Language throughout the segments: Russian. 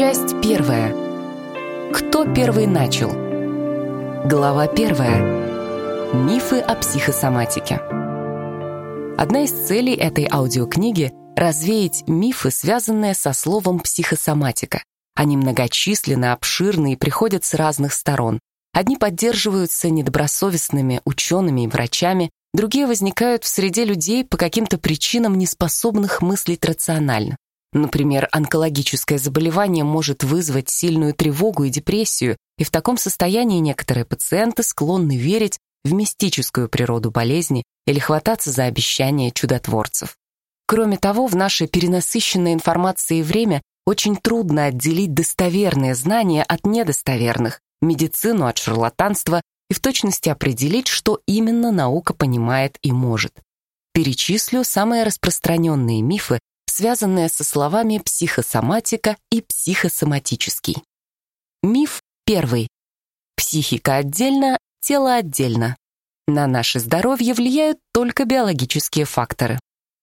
Часть первая. Кто первый начал? Глава первая. Мифы о психосоматике. Одна из целей этой аудиокниги — развеять мифы, связанные со словом «психосоматика». Они многочисленны, обширны и приходят с разных сторон. Одни поддерживаются недобросовестными учеными и врачами, другие возникают в среде людей по каким-то причинам, неспособных мыслить рационально. Например, онкологическое заболевание может вызвать сильную тревогу и депрессию, и в таком состоянии некоторые пациенты склонны верить в мистическую природу болезни или хвататься за обещания чудотворцев. Кроме того, в наше перенасыщенное информацией время очень трудно отделить достоверные знания от недостоверных, медицину от шарлатанства и в точности определить, что именно наука понимает и может. Перечислю самые распространенные мифы, связанные со словами психосоматика и психосоматический. Миф первый. Психика отдельно, тело отдельно. На наше здоровье влияют только биологические факторы.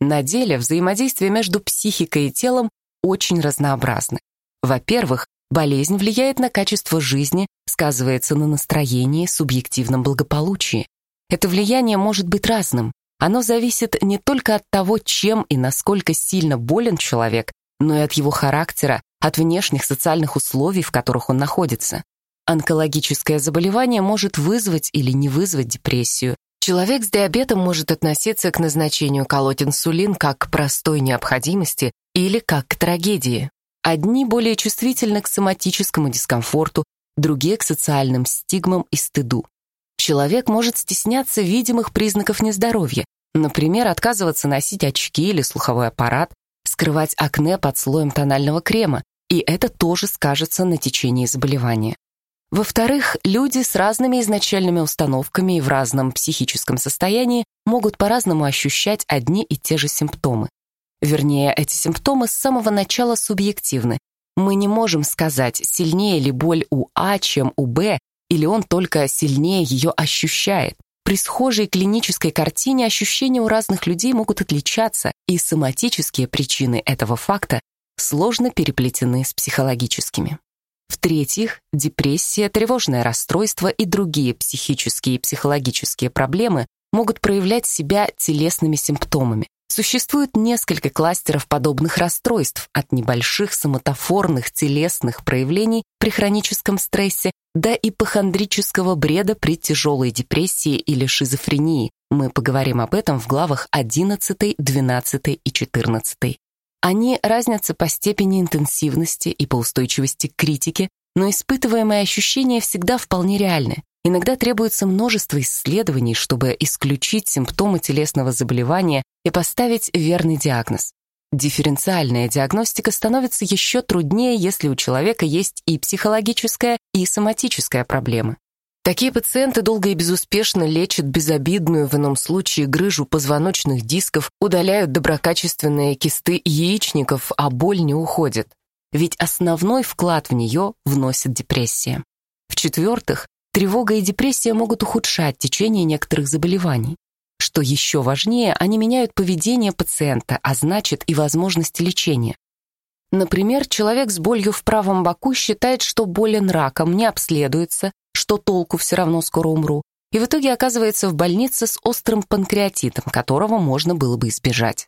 На деле взаимодействие между психикой и телом очень разнообразны. Во-первых, болезнь влияет на качество жизни, сказывается на настроении, субъективном благополучии. Это влияние может быть разным. Оно зависит не только от того, чем и насколько сильно болен человек, но и от его характера, от внешних социальных условий, в которых он находится. Онкологическое заболевание может вызвать или не вызвать депрессию. Человек с диабетом может относиться к назначению колоть инсулин как к простой необходимости или как к трагедии. Одни более чувствительны к соматическому дискомфорту, другие к социальным стигмам и стыду. Человек может стесняться видимых признаков нездоровья, например, отказываться носить очки или слуховой аппарат, скрывать акне под слоем тонального крема, и это тоже скажется на течении заболевания. Во-вторых, люди с разными изначальными установками и в разном психическом состоянии могут по-разному ощущать одни и те же симптомы. Вернее, эти симптомы с самого начала субъективны. Мы не можем сказать, сильнее ли боль у А, чем у Б, или он только сильнее ее ощущает. При схожей клинической картине ощущения у разных людей могут отличаться, и соматические причины этого факта сложно переплетены с психологическими. В-третьих, депрессия, тревожное расстройство и другие психические и психологические проблемы могут проявлять себя телесными симптомами, Существует несколько кластеров подобных расстройств, от небольших соматофорных телесных проявлений при хроническом стрессе до ипохондрического бреда при тяжелой депрессии или шизофрении. Мы поговорим об этом в главах 11, 12 и 14. Они разнятся по степени интенсивности и по устойчивости к критике, но испытываемые ощущения всегда вполне реальны. Иногда требуется множество исследований, чтобы исключить симптомы телесного заболевания и поставить верный диагноз. Дифференциальная диагностика становится еще труднее, если у человека есть и психологическая, и соматическая проблемы. Такие пациенты долго и безуспешно лечат безобидную, в ином случае, грыжу позвоночных дисков, удаляют доброкачественные кисты яичников, а боль не уходит. Ведь основной вклад в нее вносит депрессия. В-четвертых, Тревога и депрессия могут ухудшать течение некоторых заболеваний. Что еще важнее, они меняют поведение пациента, а значит и возможности лечения. Например, человек с болью в правом боку считает, что болен раком, не обследуется, что толку все равно скоро умру, и в итоге оказывается в больнице с острым панкреатитом, которого можно было бы избежать.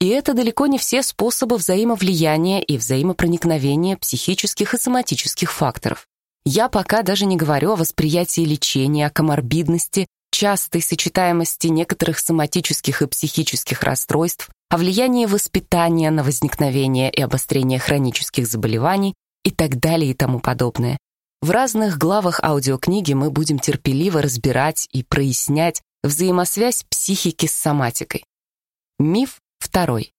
И это далеко не все способы взаимовлияния и взаимопроникновения психических и соматических факторов. Я пока даже не говорю о восприятии лечения, о коморбидности, частой сочетаемости некоторых соматических и психических расстройств, о влиянии воспитания на возникновение и обострение хронических заболеваний и так далее и тому подобное. В разных главах аудиокниги мы будем терпеливо разбирать и прояснять взаимосвязь психики с соматикой. Миф второй.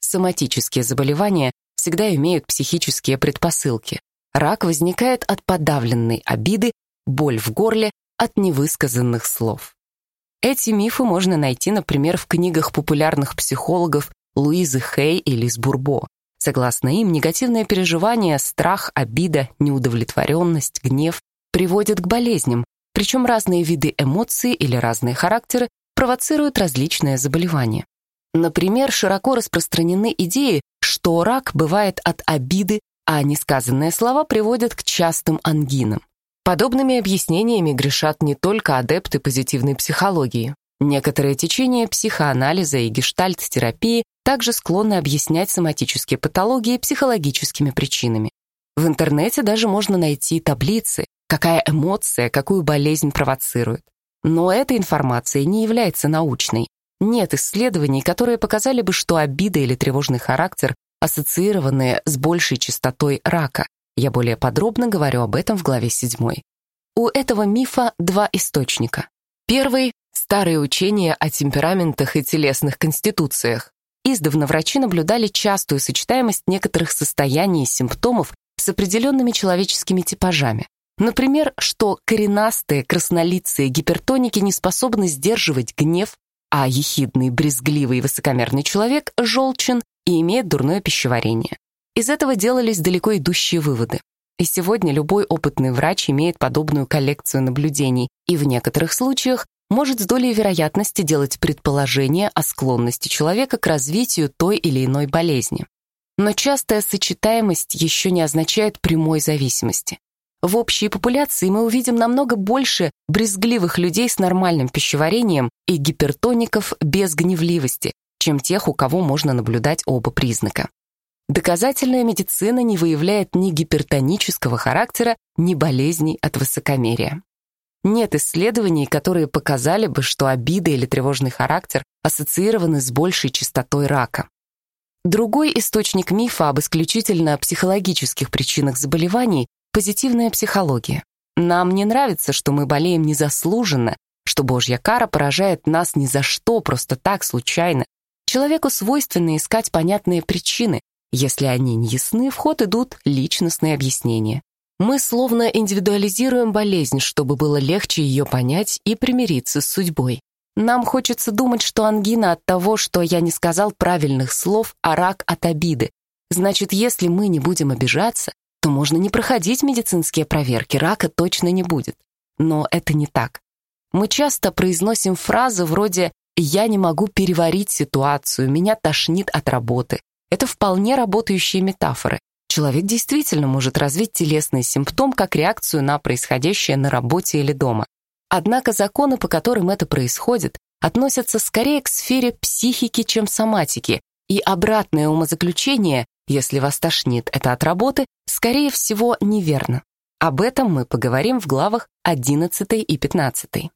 Соматические заболевания всегда имеют психические предпосылки. Рак возникает от подавленной обиды, боль в горле, от невысказанных слов. Эти мифы можно найти, например, в книгах популярных психологов Луизы Хей и Лиз Бурбо. Согласно им, негативные переживания, страх, обида, неудовлетворенность, гнев приводят к болезням, причем разные виды эмоций или разные характеры провоцируют различные заболевания. Например, широко распространены идеи, что рак бывает от обиды, а несказанные слова приводят к частым ангинам. Подобными объяснениями грешат не только адепты позитивной психологии. Некоторые течения психоанализа и гештальт-терапии также склонны объяснять соматические патологии психологическими причинами. В интернете даже можно найти таблицы, какая эмоция, какую болезнь провоцирует. Но эта информация не является научной. Нет исследований, которые показали бы, что обида или тревожный характер ассоциированы с большей частотой рака. Я более подробно говорю об этом в главе 7. У этого мифа два источника. Первый — старые учения о темпераментах и телесных конституциях. Издавна врачи наблюдали частую сочетаемость некоторых состояний и симптомов с определенными человеческими типажами. Например, что коренастые, краснолицые гипертоники не способны сдерживать гнев, а ехидный, брезгливый и высокомерный человек желчен и имеет дурное пищеварение. Из этого делались далеко идущие выводы. И сегодня любой опытный врач имеет подобную коллекцию наблюдений и в некоторых случаях может с долей вероятности делать предположение о склонности человека к развитию той или иной болезни. Но частая сочетаемость еще не означает прямой зависимости. В общей популяции мы увидим намного больше брезгливых людей с нормальным пищеварением и гипертоников без гневливости, чем тех, у кого можно наблюдать оба признака. Доказательная медицина не выявляет ни гипертонического характера, ни болезней от высокомерия. Нет исследований, которые показали бы, что обида или тревожный характер ассоциированы с большей частотой рака. Другой источник мифа об исключительно психологических причинах заболеваний – позитивная психология. Нам не нравится, что мы болеем незаслуженно, что Божья кара поражает нас ни за что, просто так, случайно. Человеку свойственно искать понятные причины. Если они не ясны, в ход идут личностные объяснения. Мы словно индивидуализируем болезнь, чтобы было легче ее понять и примириться с судьбой. Нам хочется думать, что ангина от того, что я не сказал правильных слов, а рак от обиды. Значит, если мы не будем обижаться, то можно не проходить медицинские проверки, рака точно не будет. Но это не так. Мы часто произносим фразы вроде «я не могу переварить ситуацию, меня тошнит от работы». Это вполне работающие метафоры. Человек действительно может развить телесный симптом как реакцию на происходящее на работе или дома. Однако законы, по которым это происходит, относятся скорее к сфере психики, чем соматики, и обратное умозаключение, если вас тошнит это от работы, скорее всего, неверно. Об этом мы поговорим в главах 11 и 15.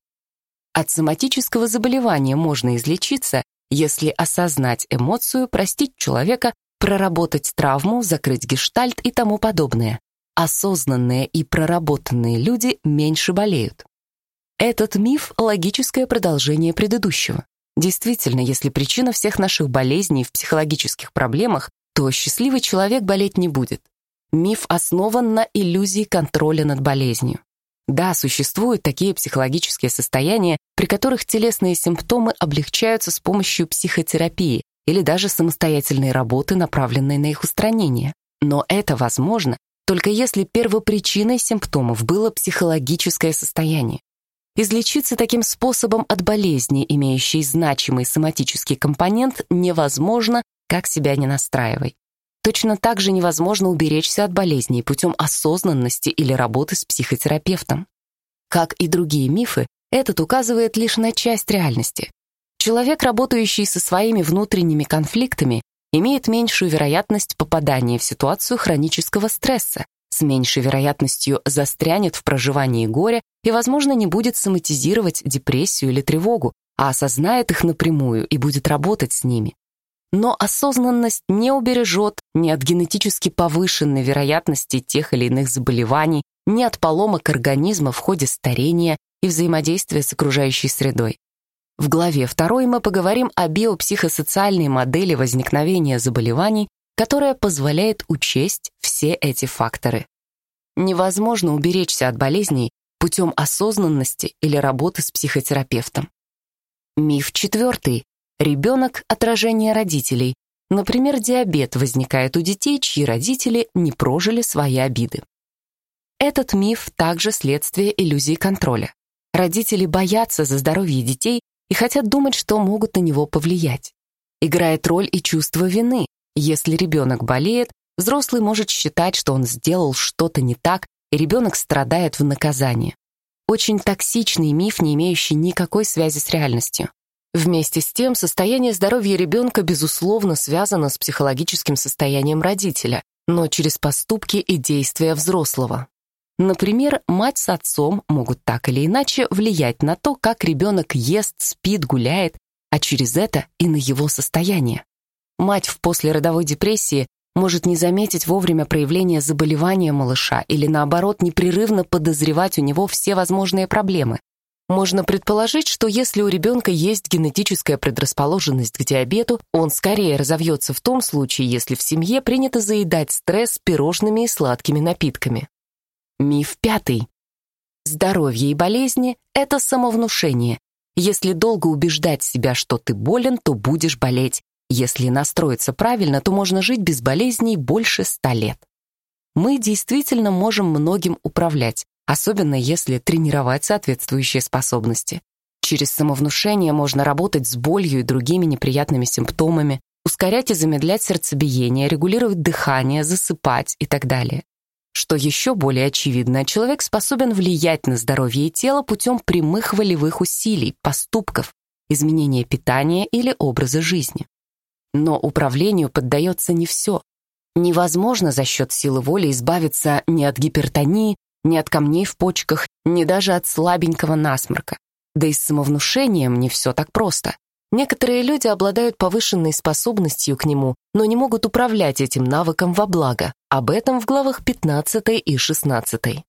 От соматического заболевания можно излечиться, если осознать эмоцию, простить человека, проработать травму, закрыть гештальт и тому подобное. Осознанные и проработанные люди меньше болеют. Этот миф — логическое продолжение предыдущего. Действительно, если причина всех наших болезней в психологических проблемах, то счастливый человек болеть не будет. Миф основан на иллюзии контроля над болезнью. Да, существуют такие психологические состояния, при которых телесные симптомы облегчаются с помощью психотерапии или даже самостоятельной работы, направленной на их устранение. Но это возможно только если первопричиной симптомов было психологическое состояние. Излечиться таким способом от болезни, имеющей значимый соматический компонент, невозможно, как себя не настраивай. Точно так же невозможно уберечься от болезней путем осознанности или работы с психотерапевтом. Как и другие мифы, этот указывает лишь на часть реальности. Человек, работающий со своими внутренними конфликтами, имеет меньшую вероятность попадания в ситуацию хронического стресса, с меньшей вероятностью застрянет в проживании горя и, возможно, не будет соматизировать депрессию или тревогу, а осознает их напрямую и будет работать с ними. Но осознанность не убережет ни от генетически повышенной вероятности тех или иных заболеваний, ни от поломок организма в ходе старения и взаимодействия с окружающей средой. В главе 2 мы поговорим о биопсихосоциальной модели возникновения заболеваний которая позволяет учесть все эти факторы. Невозможно уберечься от болезней путем осознанности или работы с психотерапевтом. Миф четвертый. Ребенок – отражение родителей. Например, диабет возникает у детей, чьи родители не прожили свои обиды. Этот миф также следствие иллюзии контроля. Родители боятся за здоровье детей и хотят думать, что могут на него повлиять. Играет роль и чувство вины, если ребенок болеет, взрослый может считать, что он сделал что-то не так, и ребенок страдает в наказание. Очень токсичный миф, не имеющий никакой связи с реальностью. Вместе с тем, состояние здоровья ребенка, безусловно, связано с психологическим состоянием родителя, но через поступки и действия взрослого. Например, мать с отцом могут так или иначе влиять на то, как ребенок ест, спит, гуляет, а через это и на его состояние. Мать в послеродовой депрессии может не заметить вовремя проявления заболевания малыша или, наоборот, непрерывно подозревать у него все возможные проблемы. Можно предположить, что если у ребенка есть генетическая предрасположенность к диабету, он скорее разовьется в том случае, если в семье принято заедать стресс пирожными и сладкими напитками. Миф пятый. Здоровье и болезни — это самовнушение. Если долго убеждать себя, что ты болен, то будешь болеть. Если настроиться правильно, то можно жить без болезней больше ста лет. Мы действительно можем многим управлять, особенно если тренировать соответствующие способности. Через самовнушение можно работать с болью и другими неприятными симптомами, ускорять и замедлять сердцебиение, регулировать дыхание, засыпать и так далее. Что еще более очевидно, человек способен влиять на здоровье и тело путем прямых волевых усилий, поступков, изменения питания или образа жизни. Но управлению поддается не все. Невозможно за счет силы воли избавиться ни от гипертонии, ни от камней в почках, ни даже от слабенького насморка. Да и с самовнушением не все так просто. Некоторые люди обладают повышенной способностью к нему, но не могут управлять этим навыком во благо. Об этом в главах 15 и 16.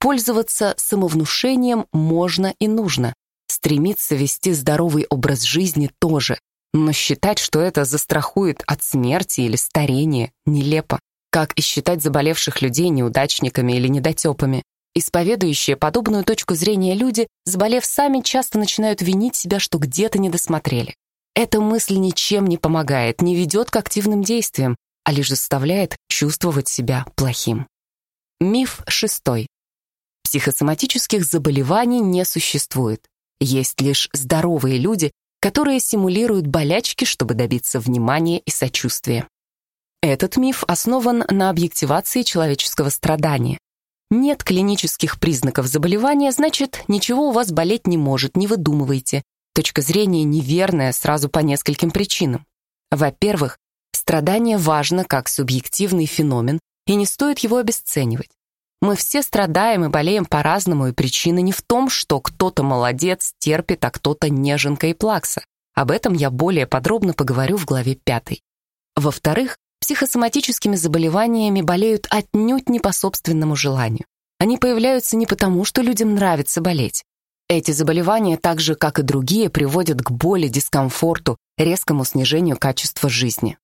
Пользоваться самовнушением можно и нужно. Стремиться вести здоровый образ жизни тоже. Но считать, что это застрахует от смерти или старения, нелепо. Как и считать заболевших людей неудачниками или недотепами. Исповедующие подобную точку зрения люди, заболев сами, часто начинают винить себя, что где-то не досмотрели. Эта мысль ничем не помогает, не ведет к активным действиям, а лишь заставляет чувствовать себя плохим. Миф шестой. Психосоматических заболеваний не существует. Есть лишь здоровые люди, которые симулируют болячки, чтобы добиться внимания и сочувствия. Этот миф основан на объективации человеческого страдания. Нет клинических признаков заболевания, значит, ничего у вас болеть не может, не выдумывайте. Точка зрения неверная сразу по нескольким причинам. Во-первых, страдание важно как субъективный феномен, и не стоит его обесценивать. Мы все страдаем и болеем по-разному, и причина не в том, что кто-то молодец, терпит, а кто-то неженка и плакса. Об этом я более подробно поговорю в главе 5. Во-вторых, психосоматическими заболеваниями болеют отнюдь не по собственному желанию. Они появляются не потому, что людям нравится болеть. Эти заболевания, так же, как и другие, приводят к боли, дискомфорту, резкому снижению качества жизни.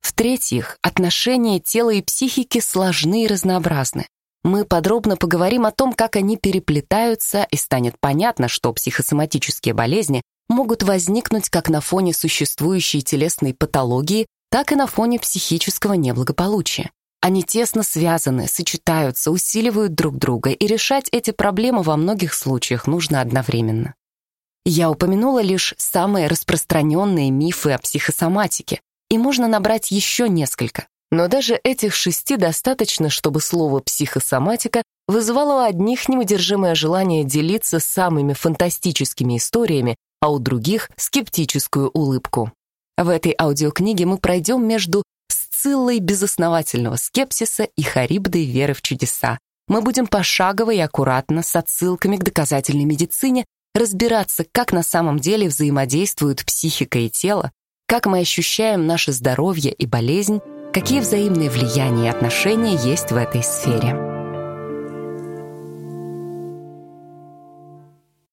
В-третьих, отношения тела и психики сложны и разнообразны. Мы подробно поговорим о том, как они переплетаются, и станет понятно, что психосоматические болезни могут возникнуть как на фоне существующей телесной патологии, так и на фоне психического неблагополучия. Они тесно связаны, сочетаются, усиливают друг друга, и решать эти проблемы во многих случаях нужно одновременно. Я упомянула лишь самые распространенные мифы о психосоматике, и можно набрать еще несколько. Но даже этих шести достаточно, чтобы слово «психосоматика» вызывало у одних неудержимое желание делиться самыми фантастическими историями, а у других — скептическую улыбку. В этой аудиокниге мы пройдем между Сциллой безосновательного скепсиса и Харибдой веры в чудеса. Мы будем пошагово и аккуратно, с отсылками к доказательной медицине, разбираться, как на самом деле взаимодействуют психика и тело, как мы ощущаем наше здоровье и болезнь, какие взаимные влияния и отношения есть в этой сфере.